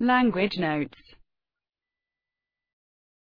Language Notes.